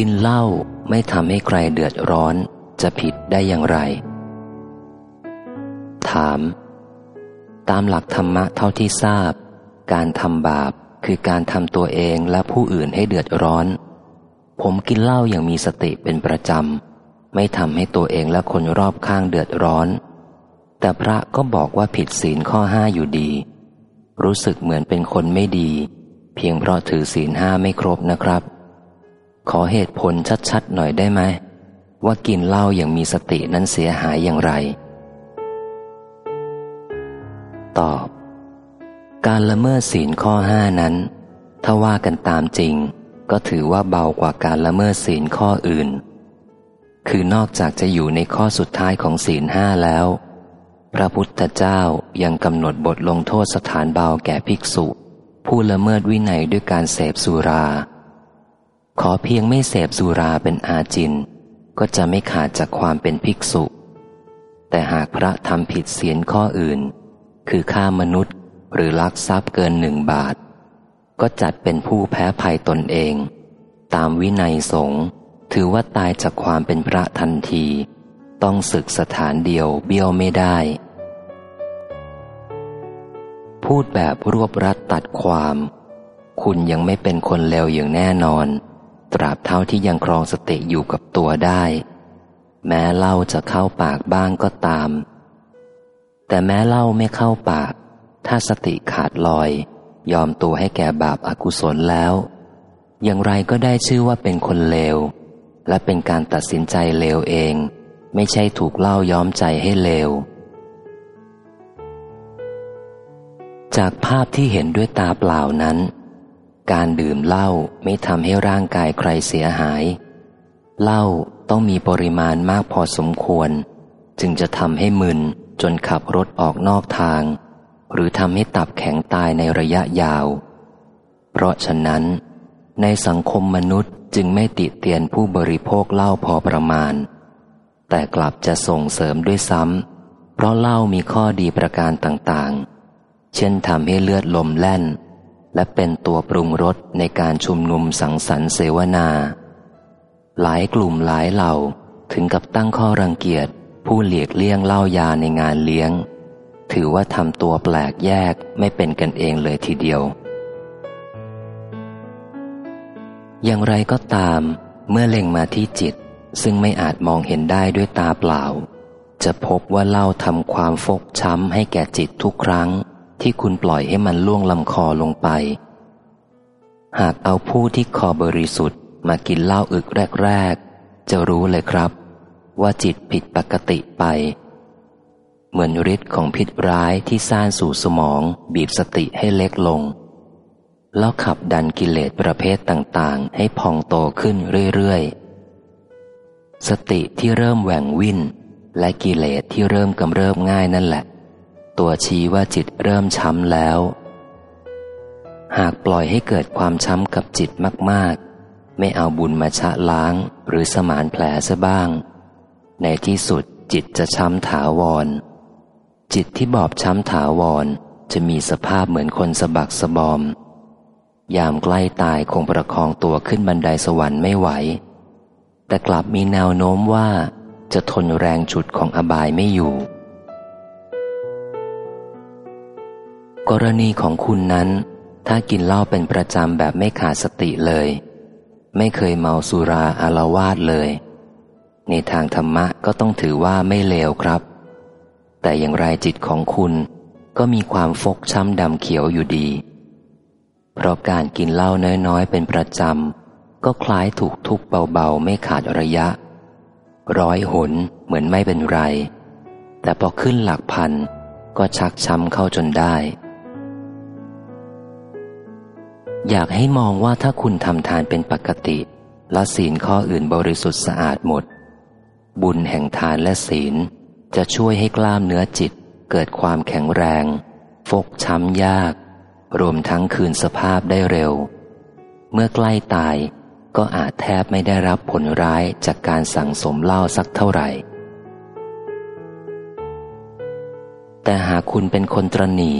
กินเหล้าไม่ทำให้ใครเดือดร้อนจะผิดได้อย่างไร ถาม ตามหลักธรรมะเท่าที่ทราบ การทำบาปคือการทำตัวเองและผู้อื่นให้เดือดร้อน ผมกินเหล้าอย่างมีสติเป็นประจำ ไม่ทำให้ตัวเองและคนรอบข้างเดือดร้อน แต่พระก็บอกว่าผิดศีลข้อห้าอยู่ดี รู้สึกเหมือนเป็นคนไม่ดี เพียงเพราะถือศีลห้าไม่ครบนะครับ ขอเหตุผลชัดๆหน่อยได้ไหม ว่ากินเหล้าอย่างมีสตินั้นเสียหายอย่างไร ตอบ การละเมิดศีลข้อห้านั้น ถ้าว่ากันตามจริง ก็ถือว่าเบากว่าการละเมิดศีลข้ออื่น คือนอกจากจะอยู่ในข้อสุดท้ายของศีลห้าแล้ว พระพุทธเจ้ายังกำหนดบทลงโทษสถานเบาแก่ภิกษุ ผู้ละเมิดวินัยด้วยการเสพสุรา ขอเพียงไม่เสพสุราเป็นอาจิน ก็จะไม่ขาดจากความเป็นภิกษุ แต่หากพระทำผิดศีลข้ออื่น คือฆ่ามนุษย์หรือลักทรัพย์เกินหนึ่งบาท ก็จัดเป็นผู้แพ้ภัยตนเอง ตามวินัยสงฆ์ถือว่าตายจากความเป็นพระทันที ต้องศึกสถานเดียวเบี้ยวไม่ได้ พูดแบบรวบรัดตัดความ คุณยังไม่เป็นคนเลวอย่างแน่นอน ตราบเท่าที่ยังครองสติอยู่กับตัวได้ แม้เล่าจะเข้าปากบ้างก็ตาม แต่แม้เล่าไม่เข้าปาก ถ้าสติขาดลอย ยอมตัวให้แก่บาปอากุศลแล้ว อย่างไรก็ได้ชื่อว่าเป็นคนเลว และเป็นการตัดสินใจเลวเอง ไม่ใช่ถูกเล่าย้อมใจให้เลวจากภาพที่เห็นด้วยตาเปล่านั้น การดื่มเหล้าไม่ทำให้ร่างกายใครเสียหาย เหล้าต้องมีปริมาณมากพอสมควร จึงจะทำให้มึนจนขับรถออกนอกทาง หรือทำให้ตับแข็งตายในระยะยาว เพราะฉะนั้น ในสังคมมนุษย์จึงไม่ติเตียนผู้บริโภคเหล้าพอประมาณ แต่กลับจะส่งเสริมด้วยซ้ำเพราะเหล้ามีข้อดีประการต่างๆ เช่นทำให้เลือดลมแล่น และเป็นตัวปรุงรสในการชุมนุมสังสรรค์เสวนา หลายกลุ่มหลายเหล่าถึงกับตั้งข้อรังเกียจ ผู้เหลียกเลี่ยงเล้ายาในงานเลี้ยง ถือว่าทำตัวแปลกแยกไม่เป็นกันเองเลยทีเดียว อย่างไรก็ตาม เมื่อเล็งมาที่จิต ซึ่งไม่อาจมองเห็นได้ด้วยตาเปล่า จะพบว่าเล่าทำความฟกช้ำให้แก่จิตทุกครั้ง ที่คุณปล่อยให้มันล่วงลำคอลงไป หากเอาผู้ที่คอบริสุทธิ์มากินเหล้าอึกแรก ๆ จะรู้เลยครับ ว่าจิตผิดปกติไป เหมือนฤทธิ์ของพิษร้ายที่ซ่านสู่สมองบีบสติให้เล็กลง แล้วขับดันกิเลสประเภทต่างๆ ให้พองโตขึ้นเรื่อยๆ สติที่เริ่มแหว่งวิ่นและกิเลสที่เริ่มกำเริบง่ายนั่นแหละ ตัวชี้ว่าจิตเริ่มช้ำแล้ว หากปล่อยให้เกิดความช้ำกับจิตมาก ๆ ไม่เอาบุญมาชะล้างหรือสมานแผลซะบ้าง ในที่สุดจิตจะช้ำถาวร จิตที่บอบช้ำถาวรจะมีสภาพเหมือนคนสะบักสะบอม ยามใกล้ตายคงประคองตัวขึ้นบันไดสวรรค์ไม่ไหว แต่กลับมีแนวโน้มว่าจะทนแรงฉุดของอบายไม่อยู่ กรณีของคุณนั้น ถ้ากินเหล้าเป็นประจำแบบไม่ขาดสติเลย ไม่เคยเมาสุราอารวาสเลย ในทางธรรมะก็ต้องถือว่าไม่เลวครับ แต่อย่างไรจิตของคุณก็มีความฟกช้ำดำเขียวอยู่ดี เพราะการกินเหล้าน้อยๆ เป็นประจำ ก็คล้ายถูกทุบเบาๆ ไม่ขาดระยะ ร้อยหนเหมือนไม่เป็นไร แต่พอขึ้นหลักพันก็ชักช้ำเข้าจนได้ อยากให้มองว่าถ้าคุณทำทานเป็นปกติละศีลข้ออื่นบริสุทธิ์สะอาดหมด บุญแห่งทานและศีล จะช่วยให้กล้ามเนื้อจิต เกิดความแข็งแรง ฟกช้ำยาก รวมทั้งคืนสภาพได้เร็ว เมื่อใกล้ตายก็อาจแทบไม่ได้รับผลร้ายจากการสั่งสมเหล้าสักเท่าไหร่ แต่หากคุณเป็นคนตรณี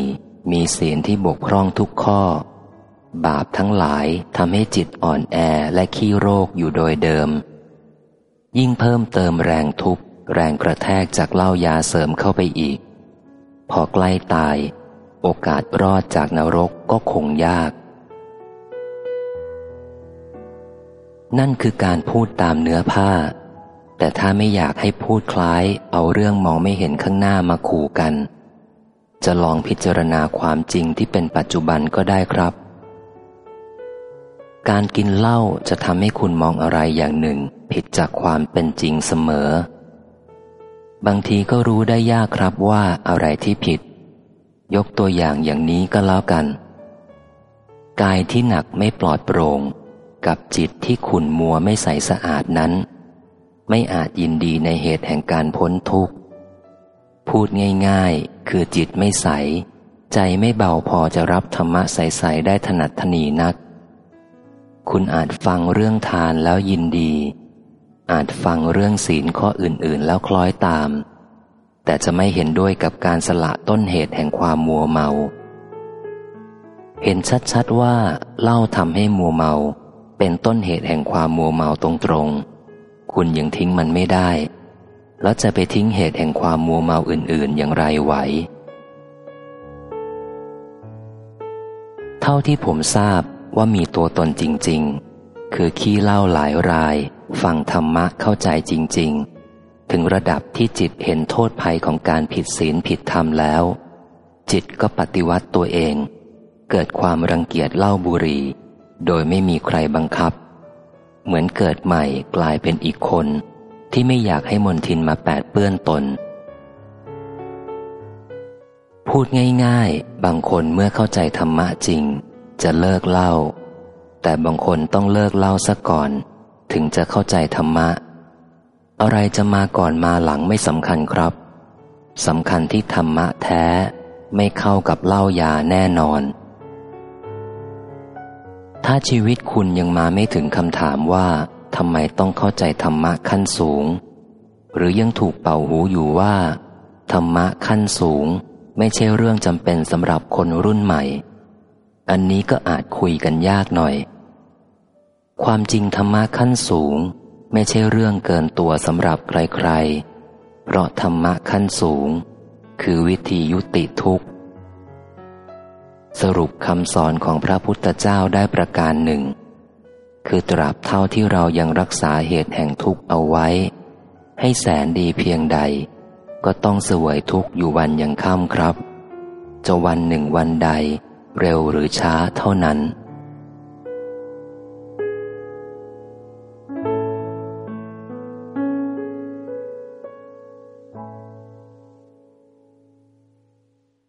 มีศีลที่บกพร่องทุกข้อ บาปทั้งหลายทำให้จิตอ่อนแอและขี้โรคอยู่โดยเดิม ยิ่งเพิ่มเติมแรงทุบแรงกระแทกจากเหล้ายาเสริมเข้าไปอีก พอใกล้ตาย โอกาสรอดจากนรกก็คงยาก นั่นคือการพูดตามเนื้อผ้า แต่ถ้าไม่อยากให้พูดคล้ายเอาเรื่องมองไม่เห็นข้างหน้ามาขู่กัน จะลองพิจารณาความจริงที่เป็นปัจจุบันก็ได้ครับ การกินเหล้าจะทำให้คุณมองอะไรอย่างหนึ่ง ผิดจากความเป็นจริงเสมอ บางทีก็รู้ได้ยากครับว่าอะไรที่ผิด ยกตัวอย่างอย่างนี้ก็แล้วกัน กายที่หนักไม่ปลอดโปร่ง กับจิตที่ขุ่นมัวไม่ใสสะอาดนั้น ไม่อาจยินดีในเหตุแห่งการพ้นทุกข์ พูดง่ายๆ คือจิตไม่ใส ใจไม่เบาพอจะรับธรรมะใสๆได้ถนัดถนีนัก คุณอาจฟังเรื่องทานแล้วยินดี อาจฟังเรื่องศีลข้ออื่นๆ แล้วคล้อยตาม แต่จะไม่เห็นด้วยกับการสละต้นเหตุแห่งความมัวเมา เห็นชัดๆว่าเล่าทำให้มัวเมา เป็นต้นเหตุแห่งความมัวเมาตรงๆ คุณยังทิ้งมันไม่ได้ แล้วจะไปทิ้งเหตุแห่งความมัวเมาอื่น ๆ อย่างไรไหว เท่าที่ผมทราบ ว่ามีตัวตนจริง ๆ คือขี้เล่าหลายราย ฟังธรรมะเข้าใจจริง ๆ ถึงระดับที่จิตเห็นโทษภัยของการผิดศีลผิดธรรมแล้ว จิตก็ปฏิวัติตัวเอง เกิดความรังเกียจเล้าบุหรี่ โดยไม่มีใครบังคับ เหมือนเกิดใหม่กลายเป็นอีกคน ที่ไม่อยากให้มนทินมาแปดเปื้อนตนพูดง่าย ๆ บางคนเมื่อเข้าใจธรรมะจริง จะเลิกเล่า แต่บางคนต้องเลิกเล่าซะก่อน ถึงจะเข้าใจธรรมะ อะไรจะมาก่อนมาหลังไม่สำคัญครับสำคัญที่ธรรมะแท้ไม่เข้ากับเล่ายาแน่นอน ถ้าชีวิตคุณยังมาไม่ถึงคำถามว่าทำไมต้องเข้าใจธรรมะขั้นสูง หรือยังถูกเป่าหูอยู่ว่า ธรรมะขั้นสูง ไม่ใช่เรื่องจำเป็นสำหรับคนรุ่นใหม่ อันนี้ก็อาจคุยกันยากหน่อย ความจริงธรรมะขั้นสูง ไม่ใช่เรื่องเกินตัวสำหรับใครๆ เพราะธรรมะขั้นสูง คือวิธียุติทุกข์ สรุปคำสอนของพระพุทธเจ้าได้ประการหนึ่ง คือตราบเท่าที่เรายังรักษาเหตุแห่งทุกข์เอาไว้ ให้แสนดีเพียงใด ก็ต้องเสวยทุกข์อยู่วันยังค่ำครับ จะวันหนึ่งวันใด เร็วหรือช้าเท่านั้น